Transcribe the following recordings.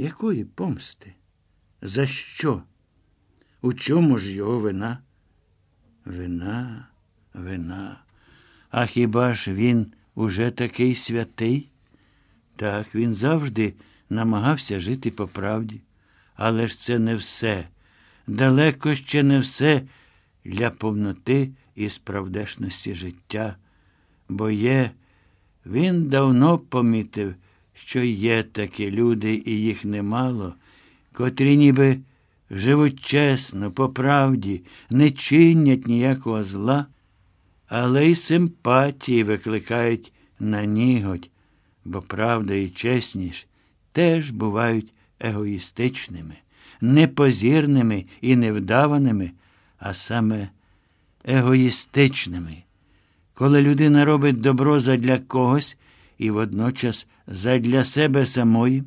Якої помсти? За що? У чому ж його вина? Вина, вина. А хіба ж він уже такий святий? Так, він завжди намагався жити по правді. Але ж це не все. Далеко ще не все для повноти і справдешності життя. Бо є, він давно помітив, що є такі люди, і їх немало, котрі ніби живуть чесно, по правді, не чинять ніякого зла, але й симпатії викликають на нігодь, бо правда і чесність теж бувають егоїстичними, непозірними і невдаваними, а саме егоїстичними. Коли людина робить добро задля когось і водночас задля себе самої,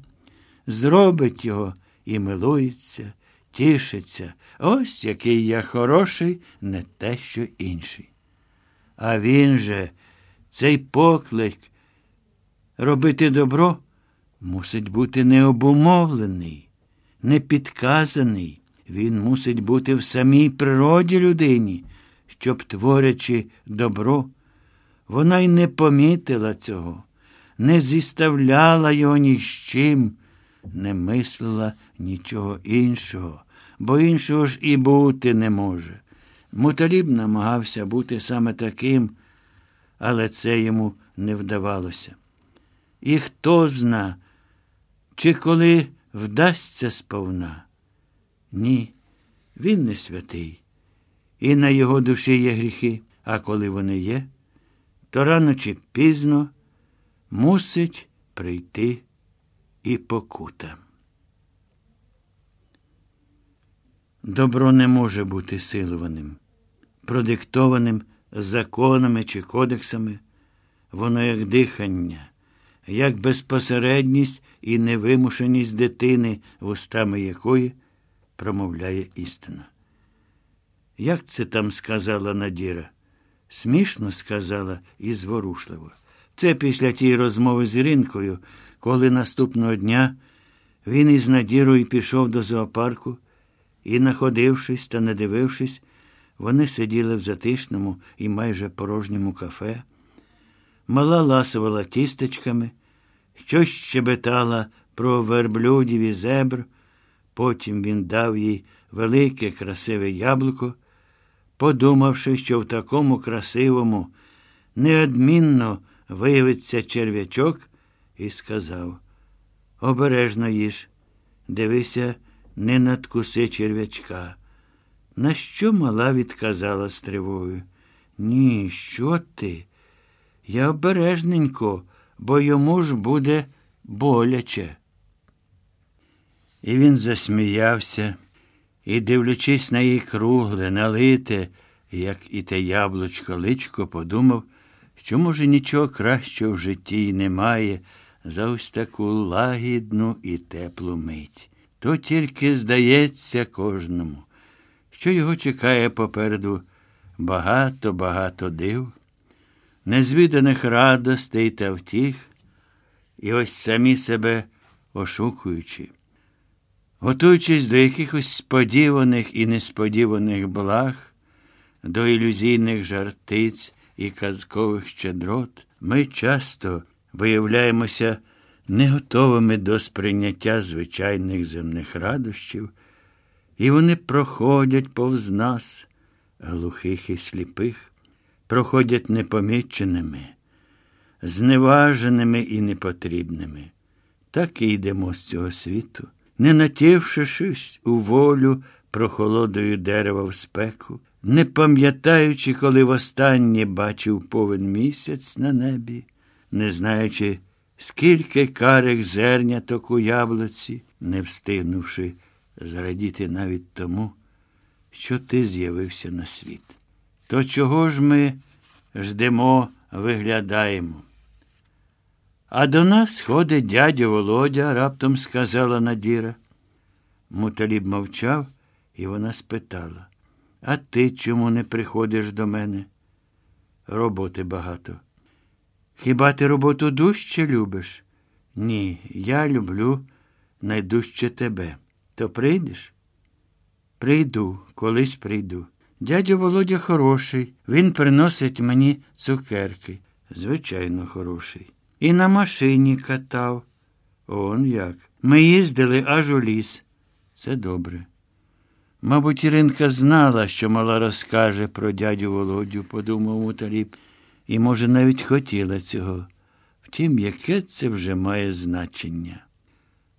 зробить його і милується, тішиться, ось який я хороший, не те, що інший. А він же, цей поклик робити добро мусить бути необумовлений, непідказаний. Він мусить бути в самій природі людині, щоб, творячи добро, вона й не помітила цього, не зіставляла його ні з чим, не мислила нічого іншого, бо іншого ж і бути не може. Муталіб намагався бути саме таким, але це йому не вдавалося. І хто зна, чи коли вдасться сповна? Ні, він не святий. І на його душі є гріхи, а коли вони є, то рано чи пізно мусить прийти і покута. Добро не може бути силуваним, продиктованим законами чи кодексами, воно як дихання, як безпосередність і невимушеність дитини, вустами якої промовляє істина. Як це там сказала Надіра? Смішно сказала і зворушливо. Це після тієї розмови з Іринкою, коли наступного дня він із Надірою пішов до зоопарку і, находившись та не дивившись, вони сиділи в затишному і майже порожньому кафе. Мала ласувала тістечками, щось щебетала про верблюдів і зебр. Потім він дав їй велике красиве яблуко, подумавши, що в такому красивому, неодмінно виявиться черв'ячок, і сказав Обережно їж, дивися, не надкуси черв'ячка. На що мала відказала з тривогою? Ні, що ти? Я обережненько, бо йому ж буде боляче. І він засміявся і, дивлячись на її кругле, налите, як і те яблучко личко, подумав, що, може, нічого кращого в житті й немає за ось таку лагідну і теплу мить. То тільки здається кожному, що його чекає попереду багато-багато див, незвіданих радостей та втіх, і ось самі себе ошукуючи. Готуючись до якихось сподіваних і несподіваних благ, до ілюзійних жартиць і казкових щедрот, ми часто виявляємося не готовими до сприйняття звичайних земних радощів, і вони проходять повз нас, глухих і сліпих, проходять непоміченими, зневаженими і непотрібними. Так і йдемо з цього світу не натівшишись у волю прохолодою дерева в спеку, не пам'ятаючи, коли востаннє бачив повен місяць на небі, не знаючи, скільки карих зерняток у яблуці, не встигнувши зрадіти навіть тому, що ти з'явився на світ. То чого ж ми ждемо, виглядаємо? А до нас ходить дядя Володя, раптом сказала Надіра. Муталіб мовчав, і вона спитала А ти чому не приходиш до мене? Роботи багато. Хіба ти роботу дужче любиш? Ні, я люблю найдужче тебе. То прийдеш? Прийду, колись прийду. Дядя Володя хороший, він приносить мені цукерки. Звичайно, хороший. І на машині катав. Он як. Ми їздили аж у ліс. Це добре. Мабуть, Іринка знала, що мала розкаже про дядю Володю, подумав Муталіб, і, може, навіть хотіла цього. Втім, яке це вже має значення.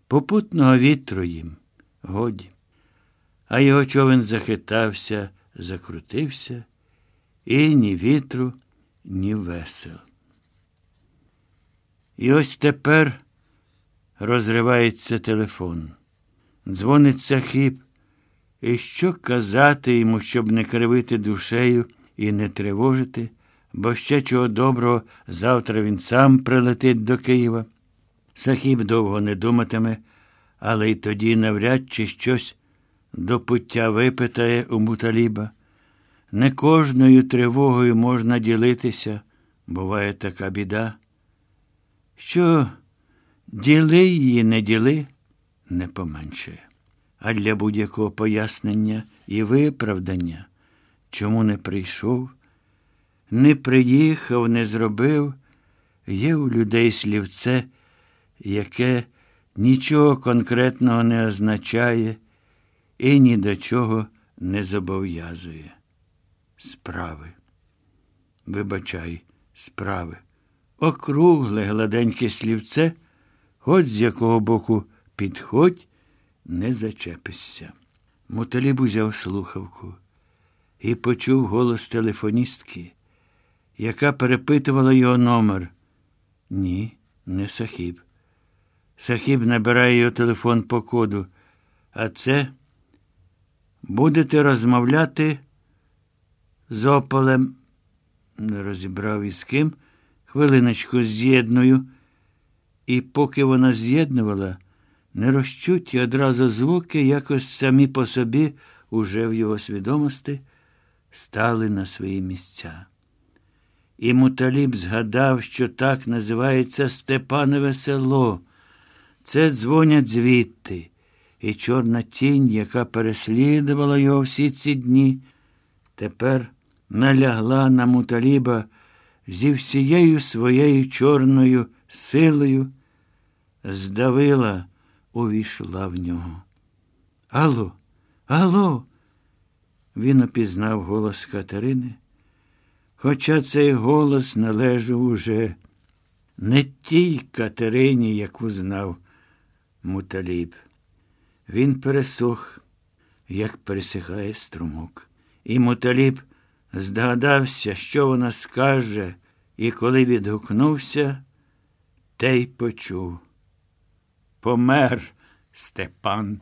Попутного вітру їм, годі. А його човен захитався, закрутився, і ні вітру, ні весел. І ось тепер розривається телефон. Дзвонить Сахіб. І що казати йому, щоб не кривити душею і не тривожити, бо ще чого доброго завтра він сам прилетить до Києва. Сахіб довго не думатиме, але й тоді навряд чи щось до пуття випитає у муталіба. Не кожною тривогою можна ділитися, буває така біда. Що діли її, не діли, не поменшує. А для будь-якого пояснення і виправдання, чому не прийшов, не приїхав, не зробив, є у людей слівце, яке нічого конкретного не означає і ні до чого не зобов'язує. Справи. Вибачай, справи. Округле гладеньке слівце, хоч з якого боку підходь, не зачепишся. Муталіб узяв слухавку і почув голос телефоністки, яка перепитувала його номер. Ні, не Сахіб. Сахіб набирає його телефон по коду. А це будете розмовляти з ополем. Не розібрав із ким. Хвилиночку з'єдную. І поки вона з'єднувала, нерозчуті одразу звуки якось самі по собі, уже в його свідомості, стали на свої місця. І Муталіб згадав, що так називається Степанове село. Це дзвонять звідти, і чорна тінь, яка переслідувала його всі ці дні, тепер налягла на Муталіба зі всією своєю чорною силою, здавила, увійшла в нього. Алло, алло. Він опізнав голос Катерини, хоча цей голос належав уже не тій Катерині, яку знав Муталіб. Він пересох, як пересихає струмок. І Муталіб здогадався, що вона скаже, і коли відгукнувся, те й почув. Помер Степан.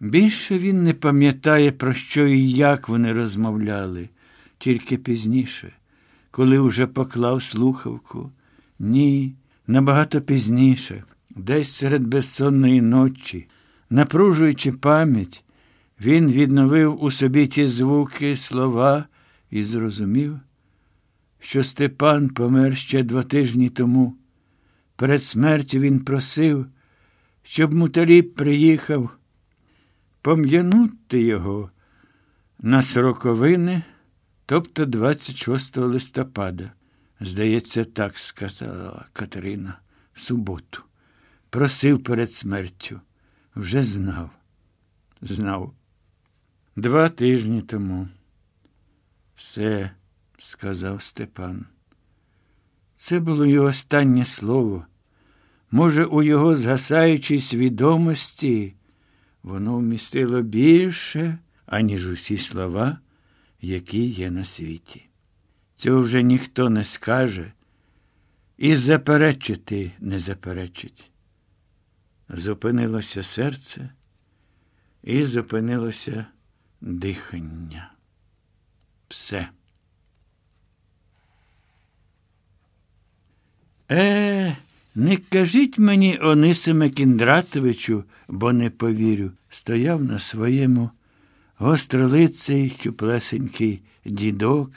Більше він не пам'ятає, про що і як вони розмовляли, тільки пізніше, коли уже поклав слухавку. Ні, набагато пізніше, десь серед безсонної ночі, напружуючи пам'ять, він відновив у собі ті звуки, слова і зрозумів, що Степан помер ще два тижні тому. Перед смертю він просив, щоб муталіб приїхав пом'янути його на сроковини, тобто 26 листопада. Здається, так сказала Катерина в суботу. Просив перед смертю. Вже знав. Знав. Два тижні тому. Все, сказав Степан. Це було його останнє слово. Може, у його згасаючій свідомості воно вмістило більше, аніж усі слова, які є на світі. Цього вже ніхто не скаже, і заперечити не заперечить. Зупинилося серце і зупинилося дихання. Все. Е, не кажіть мені, Онисиме Кіндратовичу, бо не повірю, стояв на своєму гостролиций чуплесенький дідок,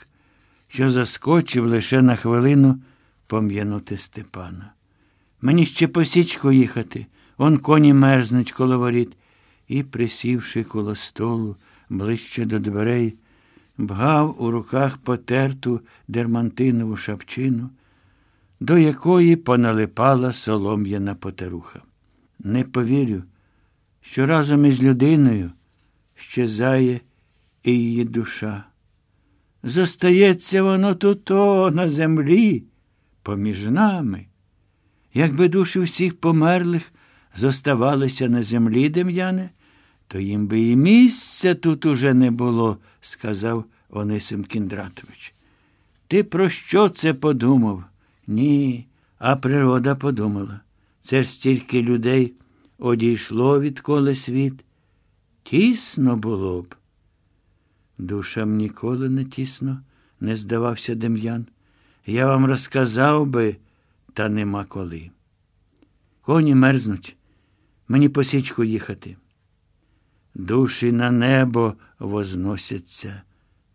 що заскочив лише на хвилину пом'янути Степана. Мені ще по січку їхати, Он коні мерзнуть коло воріт, і, присівши коло столу ближче до дверей, бгав у руках потерту дермантинову шапчину, до якої поналипала солом'яна потеруха. Не повірю, що разом із людиною щезає і її душа. Зостається воно тут о, на землі, поміж нами. Якби душі всіх померлих зоставалися на землі, Дем'яне, то їм би і місця тут уже не було, сказав Онисим Кіндратович. Ти про що це подумав? Ні, а природа подумала. Це ж стільки людей одійшло відколи світ. Тісно було б. Душам ніколи не тісно, не здавався Дем'ян. Я вам розказав би, та нема коли. Коні мерзнуть, мені по січку їхати. Душі на небо возносяться,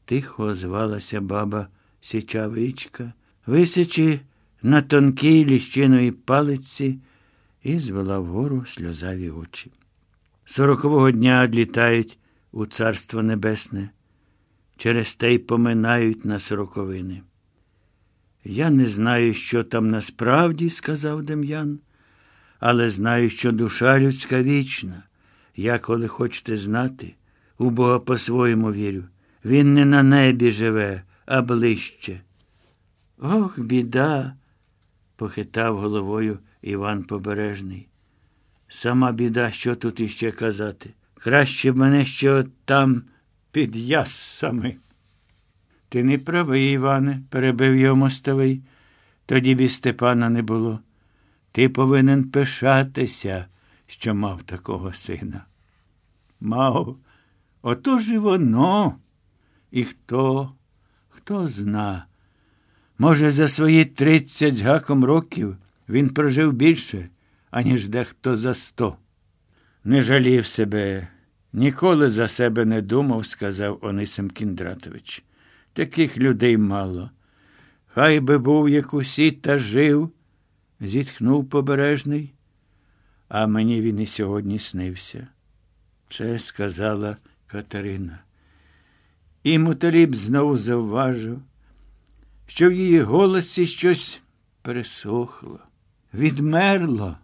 тихо озвалася баба січавичка, висячи на тонкій ліщиної палиці і звела вгору сльозаві очі. Сорокового дня одлітають у Царство Небесне, через те й поминають на сороковини. Я не знаю, що там насправді, сказав Дем'ян, але знаю, що душа людська вічна. Я, коли хочете знати, у Бога по-своєму вірю. Він не на небі живе, а ближче. Ох, біда, похитав головою Іван Побережний. Сама біда, що тут іще казати. Краще б мене ще там під яссами. Ти не правий, Іване, перебив його мостовий. Тоді б і Степана не було. Ти повинен пишатися, що мав такого сина. Мав, ото ж і воно. І хто, хто зна. Може, за свої тридцять гаком років він прожив більше, аніж дехто за сто. Не жалів себе, ніколи за себе не думав, сказав Онисим Кіндратович. Таких людей мало. Хай би був як усі та жив, зітхнув побережний, а мені він і сьогодні снився. Це сказала Катерина. І Муталіб знову завважив, що в її голосі щось пересохло, відмерло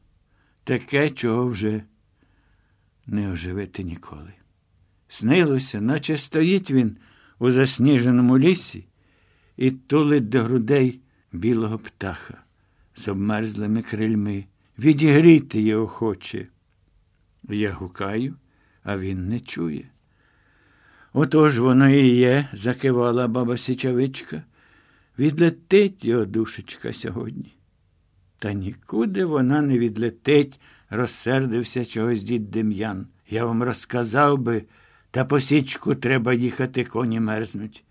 таке, чого вже не оживити ніколи. Снилося, наче стоїть він у засніженому лісі і тулить до грудей білого птаха з обмерзлими крильми. Відігріти його хоче. Я гукаю, а він не чує. Отож воно і є, закивала баба Січавичка. Відлетить його душечка сьогодні. Та нікуди вона не відлетить, розсердився чогось дід Дем'ян. Я вам розказав би, та по січку треба їхати, коні мерзнуть.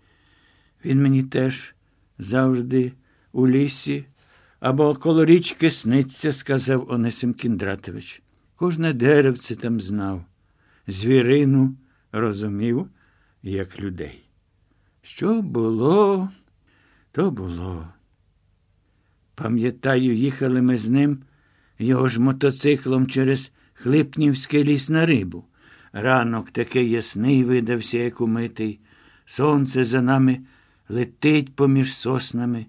Він мені теж завжди у лісі або коло річки сниться, сказав Онисим Кіндратович. Кожне деревце там знав, звірину розумів, як людей. Що було, то було. Пам'ятаю, їхали ми з ним його ж мотоциклом через Хлипнівський ліс на рибу. Ранок такий ясний видався, як умитий. Сонце за нами летить поміж соснами.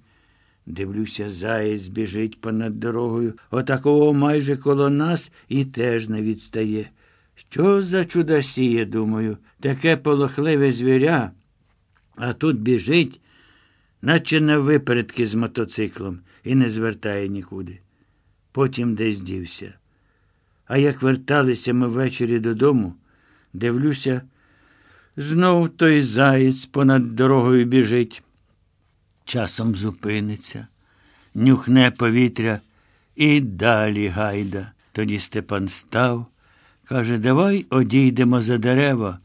Дивлюся, заєць біжить понад дорогою, отакого майже коло нас і теж не відстає. Що за чудосіє, думаю, таке полохливе звіря, а тут біжить, наче на випередки з мотоциклом, і не звертає нікуди. Потім десь дівся. А як верталися ми ввечері додому, дивлюся, знов той заєць понад дорогою біжить. Часом зупиниться, нюхне повітря і далі гайда. Тоді Степан став, каже, давай одійдемо за дерева,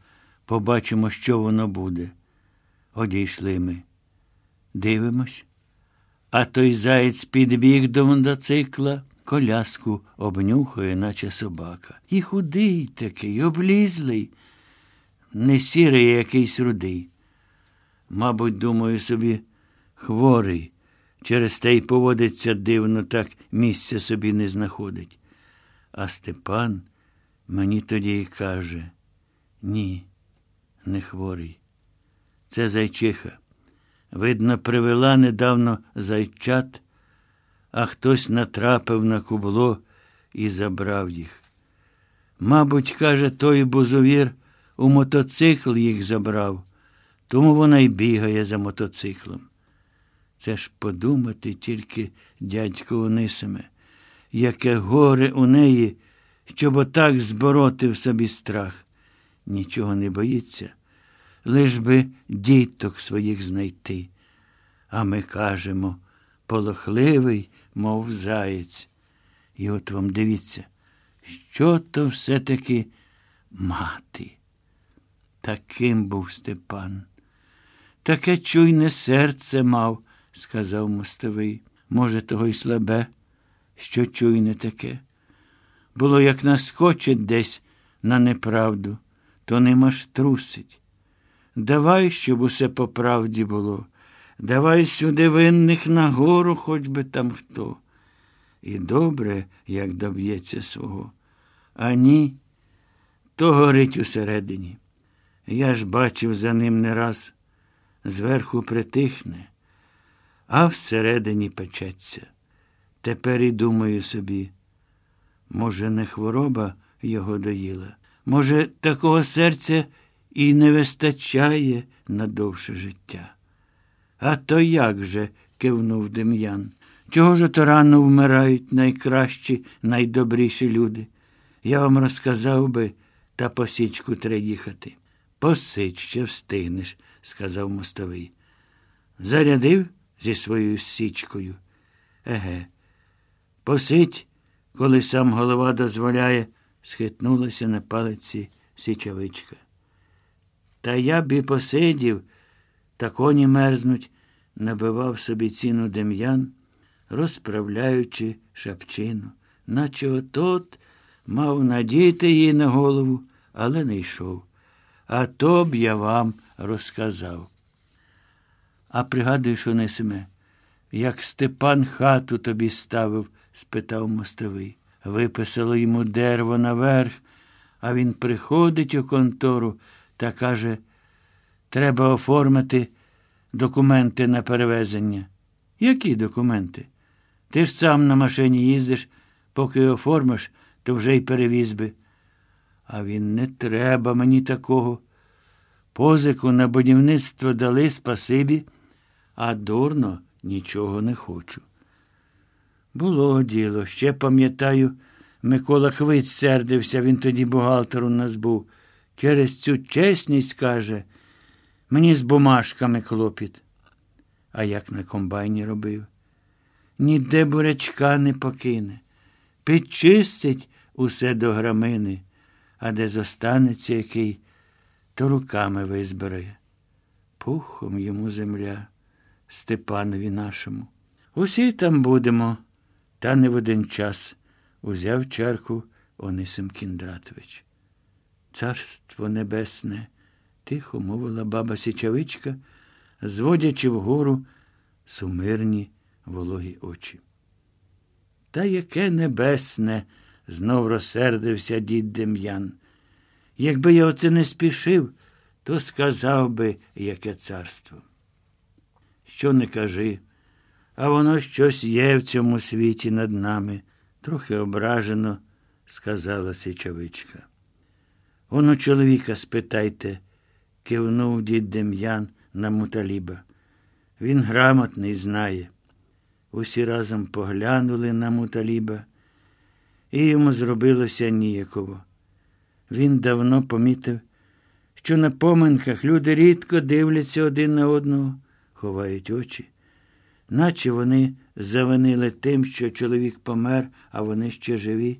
побачимо, що воно буде. Одійшли ми. Дивимось. А той заєць підбіг до мотоцикла, коляску обнюхує, наче собака. І худий такий, облізлий, не сірий, якийсь рудий. Мабуть, думаю собі, хворий, через те й поводиться дивно, так місця собі не знаходить. А Степан мені тоді й каже: ні, не хворий. Це зайчиха. Видно, привела недавно зайчат, а хтось натрапив на кубло і забрав їх. Мабуть, каже, той бузовір у мотоцикл їх забрав, тому вона й бігає за мотоциклом. Це ж подумати тільки, дядько Онисиме, яке горе у неї, щоб отак збороти в собі страх. Нічого не боїться, лиш би діток своїх знайти. А ми кажемо полохливий, мов заєць. І от вам дивіться, що то все-таки мати. Таким був Степан. Таке чуйне серце мав, сказав мостовий. Може, того й слабе, що чуйне таке. Було, як наскочить десь на неправду, то нема ж трусить. Давай, щоб усе по правді було. Давай сюди винних нагору, хоч би там хто. І добре, як доб'ється свого. А ні, то горить усередині. Я ж бачив за ним не раз. Зверху притихне, а всередині печеться. Тепер і думаю собі, може, не хвороба його доїла, може, такого серця і не вистачає на довше життя. А то як же? кивнув Дем'ян. Чого ж то рано вмирають найкращі, найдобріші люди? Я вам розказав би, та по січку треба їхати. Посич ще встигнеш, сказав мостовий. Зарядив зі своєю січкою. Еге. Посить, коли сам голова дозволяє, схитнулася на палиці січовичка. Та я б і посидів, та коні мерзнуть, набивав собі ціну дем'ян, розправляючи шапчину, наче отот мав надіти її на голову, але не йшов. А то б я вам розказав. А пригадуєш, Онисиме, як Степан хату тобі ставив? спитав мостовий. Виписало йому дерево наверх, а він приходить у контору та каже, треба оформити документи на перевезення. Які документи? Ти ж сам на машині їздиш, поки оформиш, то вже й перевіз би. А він не треба мені такого. Позику на будівництво дали спасибі, а дурно нічого не хочу. Було діло, ще пам'ятаю, Микола Хвиць сердився, він тоді бухгалтер у нас був. Через цю чесність каже, мені з бумажками клопіт. А як на комбайні робив? Ніде бурячка не покине, підчистить усе до грамини, а де зостанеться який, то руками визбирає. Пухом йому земля, Степанові нашому. Усі там будемо, та не в один час, узяв чарку Онисим Кіндратович. Царство небесне, тихо мовила баба Січавичка, зводячи вгору сумирні вологі очі. Та яке небесне, знов розсердився дід Дем'ян. Якби я оце не спішив, то сказав би, яке царство. Що не кажи, а воно щось є в цьому світі над нами, трохи ображено, сказала Сичавичка. Воно чоловіка спитайте, кивнув дід Дем'ян на муталіба. Він грамотний знає. Усі разом поглянули на муталіба, і йому зробилося ніяково. Він давно помітив, що на поминках люди рідко дивляться один на одного, ховають очі, наче вони завинили тим, що чоловік помер, а вони ще живі,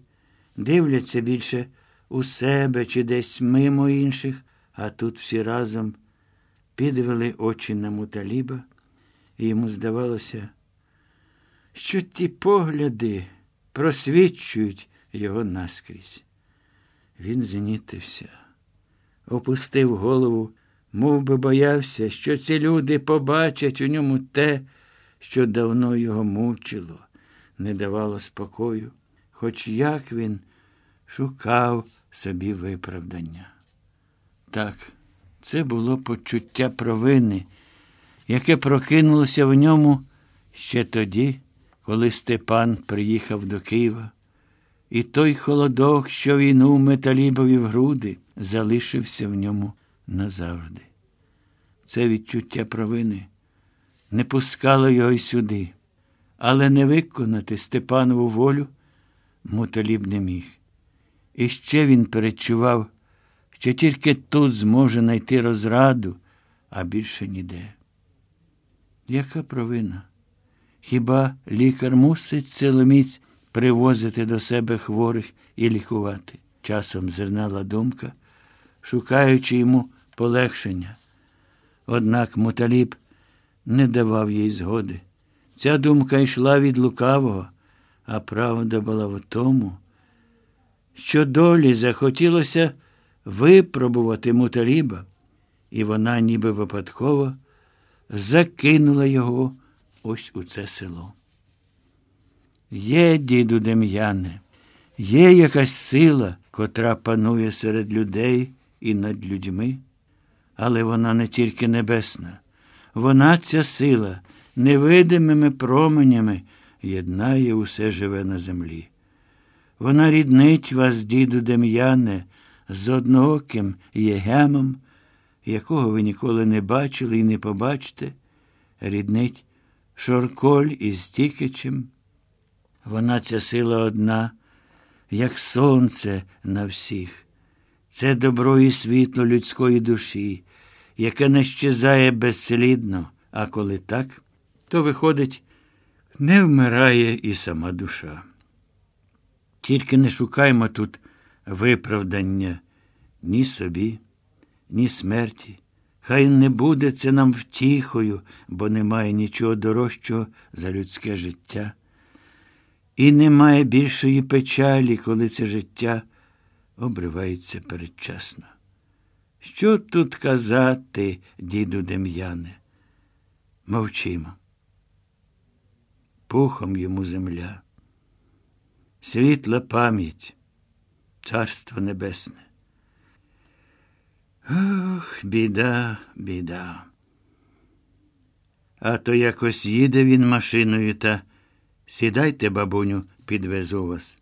дивляться більше у себе чи десь мимо інших, а тут всі разом підвели очі на муталіба, і йому здавалося, що ті погляди просвічують його наскрізь. Він знітився, опустив голову, мов би боявся, що ці люди побачать у ньому те, що давно його мучило, не давало спокою, хоч як він шукав собі виправдання. Так, це було почуття провини, яке прокинулося в ньому ще тоді, коли Степан приїхав до Києва, і той холодок, що війну металібові в груди, залишився в ньому назавжди. Це відчуття провини не пускало його й сюди, але не виконати Степанову волю муталіб не міг. І ще він перечував, що тільки тут зможе знайти розраду, а більше ніде. Яка провина? Хіба лікар мусить силоміць привозити до себе хворих і лікувати? Часом зернала думка, шукаючи йому полегшення. Однак муталіб не давав їй згоди. Ця думка йшла від лукавого, а правда була в тому, що долі захотілося випробувати муталіба, і вона ніби випадково закинула його ось у це село. Є, діду Дем'яне, є якась сила, котра панує серед людей і над людьми, але вона не тільки небесна, вона ця сила невидимими променями єднає усе живе на землі. Вона ріднить вас, діду Дем'яне, з однооким єгемом, якого ви ніколи не бачили і не побачите, ріднить Шорколь із Тікичем. Вона ця сила одна, як сонце на всіх. Це добро і світло людської душі, яке не щезає безслідно, а коли так, то виходить, не вмирає і сама душа. Тільки не шукаймо тут виправдання ні собі, ні смерті. Хай не буде це нам втіхою, бо немає нічого дорожчого за людське життя. І немає більшої печалі, коли це життя обривається передчасно. Що тут казати, діду Дем'яне? Мовчимо. Пухом йому земля, світла пам'ять, царство небесне. Ох, біда, біда. А то якось їде він машиною та сідайте, бабуню, підвезу вас.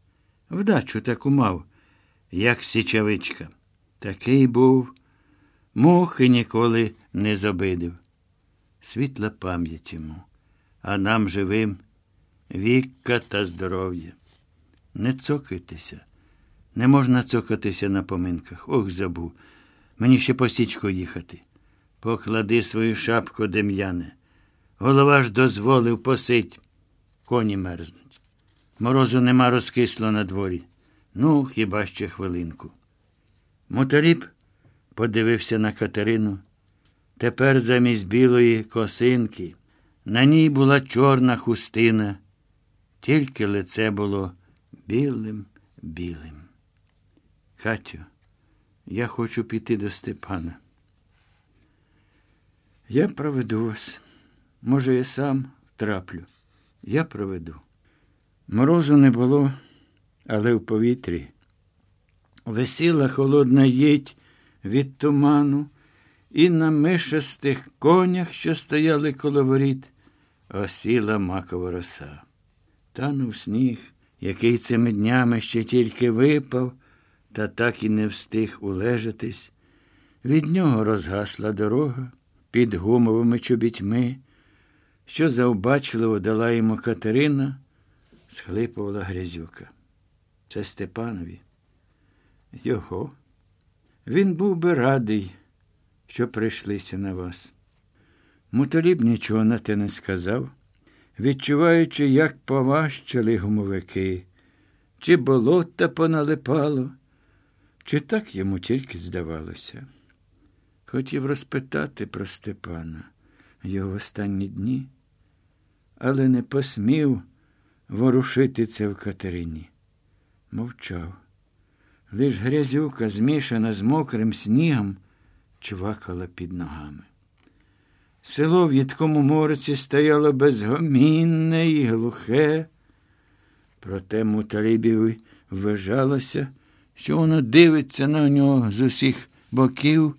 Вдачу таку мав, як січавичка. Такий був, мухи ніколи не забидив. Світла пам'ять йому, а нам живим вікка та здоров'я. Не цокайтеся, не можна цокатися на поминках. Ох, забув. Мені ще по січку їхати. Поклади свою шапку, Дем'яне. Голова ж дозволив посить. Коні мерзнуть. Морозу нема розкисло на дворі. Ну, хіба ще хвилинку. Моторіб подивився на Катерину. Тепер замість білої косинки на ній була чорна хустина, тільки лице було білим білим. Катю, я хочу піти до Степана. Я проведу вас. Може, я сам траплю. Я проведу. Морозу не було, але в повітрі. Весіла холодна їдь від туману, і на мишастих конях, що стояли коло воріт, осіла макова роса. Танув сніг, який цими днями ще тільки випав, та так і не встиг улежатись. Від нього розгасла дорога під гумовими чобітьми, що завбачливо дала йому Катерина, схлипувала грязюка. Це Степанові. Його. Він був би радий, що прийшлися на вас. Муталіб нічого на те не сказав, відчуваючи, як поважчали гумовики, чи болота поналипало, чи так йому тільки здавалося. Хотів розпитати про Степана його останні дні, але не посмів ворушити це в Катерині. Мовчав. Лиш грязюка, змішана з мокрим снігом, чвакала під ногами. Село в їдкому морці стояло безгомінне і глухе, проте муталібіві вважалося, що воно дивиться на нього з усіх боків,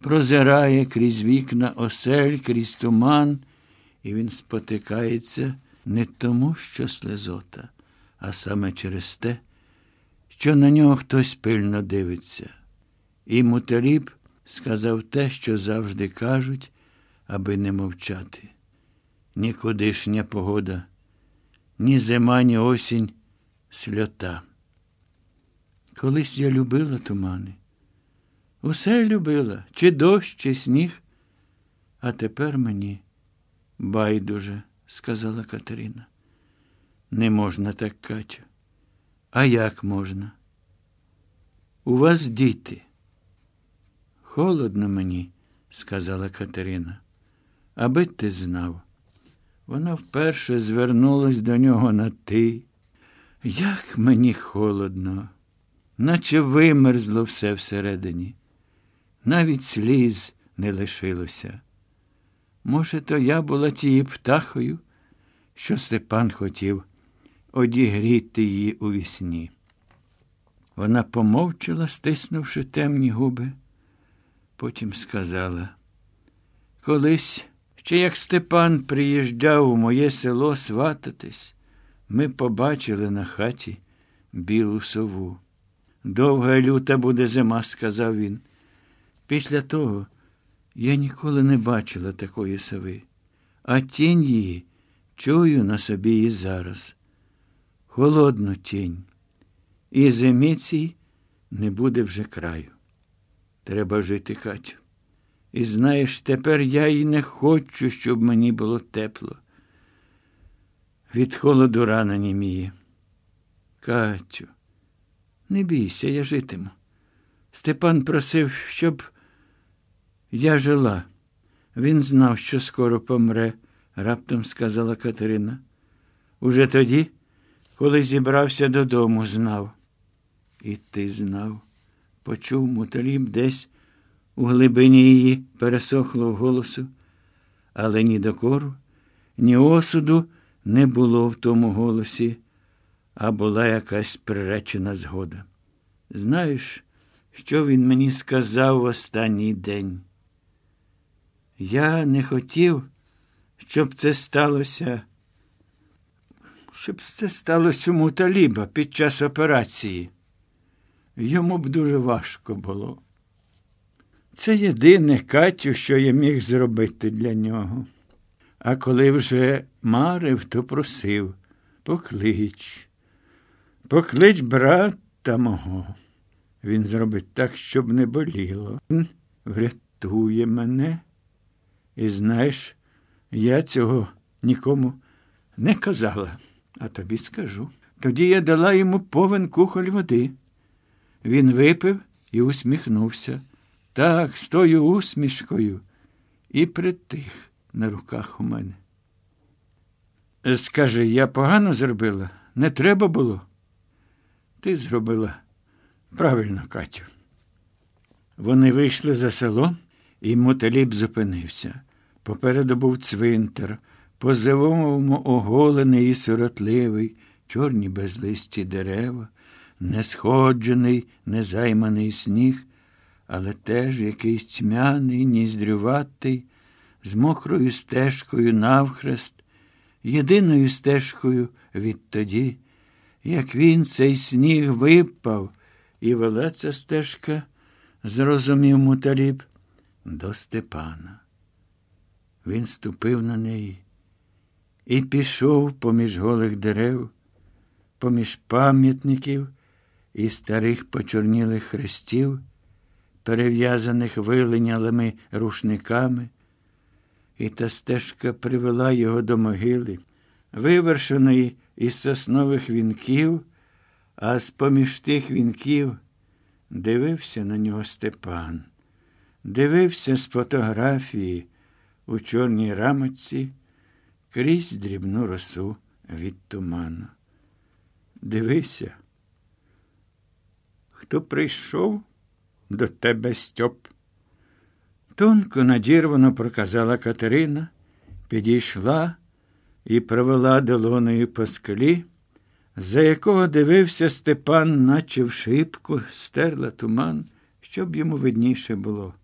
прозирає крізь вікна осель, крізь туман, і він спотикається не тому, що слезота, а саме через те, що на нього хтось пильно дивиться. І Муталіб сказав те, що завжди кажуть, аби не мовчати. Нікудишня погода, ні зима, ні осінь, сльота. Колись я любила тумани. Усе любила, чи дощ, чи сніг. А тепер мені байдуже, сказала Катерина. Не можна так, Катю. А як можна? У вас діти. Холодно мені, сказала Катерина. Аби ти знав. Вона вперше звернулась до нього на ти. Як мені холодно, наче вимерзло все всередині. Навіть сліз не лишилося. Може, то я була тією птахою, що Степан хотів одігріти її у вісні. Вона помовчала, стиснувши темні губи, потім сказала, колись, ще як Степан приїжджав у моє село свататись, ми побачили на хаті білу сову. Довга люта буде зима, сказав він. Після того я ніколи не бачила такої сови, а тінь її чую на собі і зараз. Холодну тінь. І зимі цій не буде вже краю. Треба жити, Катю. І знаєш, тепер я і не хочу, щоб мені було тепло. Від холоду рана німіє. Катю, не бійся, я житиму. Степан просив, щоб я жила. Він знав, що скоро помре, раптом сказала Катерина. Уже тоді, коли зібрався додому, знав. І ти знав, почув муталіб десь у глибині її пересохлого голосу, але ні докору, ні осуду не було в тому голосі, а була якась приречена згода. Знаєш, що він мені сказав в останній день? Я не хотів, щоб це сталося, щоб це сталося у Муталіба під час операції. Йому б дуже важко було. Це єдине Катю, що я міг зробити для нього. А коли вже марив, то просив поклич, поклич брата мого. Він зробить так, щоб не боліло. Він врятує мене. І знаєш, я цього нікому не казала, а тобі скажу. Тоді я дала йому повен кухоль води. Він випив і усміхнувся. Так, з тою усмішкою, і притих на руках у мене. Скажи, я погано зробила? Не треба було? Ти зробила правильно, Катю. Вони вийшли за село, і Муталіб зупинився. Попереду був цвинтар, по зимовому оголений і сиротливий, чорні безлисті дерева, несходжений, незайманий сніг, але теж якийсь тьмяний, ніздрюватий, з мокрою стежкою навхрест, єдиною стежкою відтоді, як він цей сніг випав, і вела ця стежка, зрозумів муталіб, до Степана. Він ступив на неї і пішов поміж голих дерев, поміж пам'ятників і старих почорнілих хрестів, перев'язаних виленялими рушниками, і та стежка привела його до могили, вивершеної із соснових вінків, а з поміж тих вінків дивився на нього Степан, дивився з фотографії у чорній рамочці крізь дрібну росу від туману. Дивися, хто прийшов до тебе Стьоп. Тонко надірвано проказала Катерина, підійшла і провела долоною по скелі, за якого дивився Степан, наче в шибку, стерла туман, щоб йому видніше було.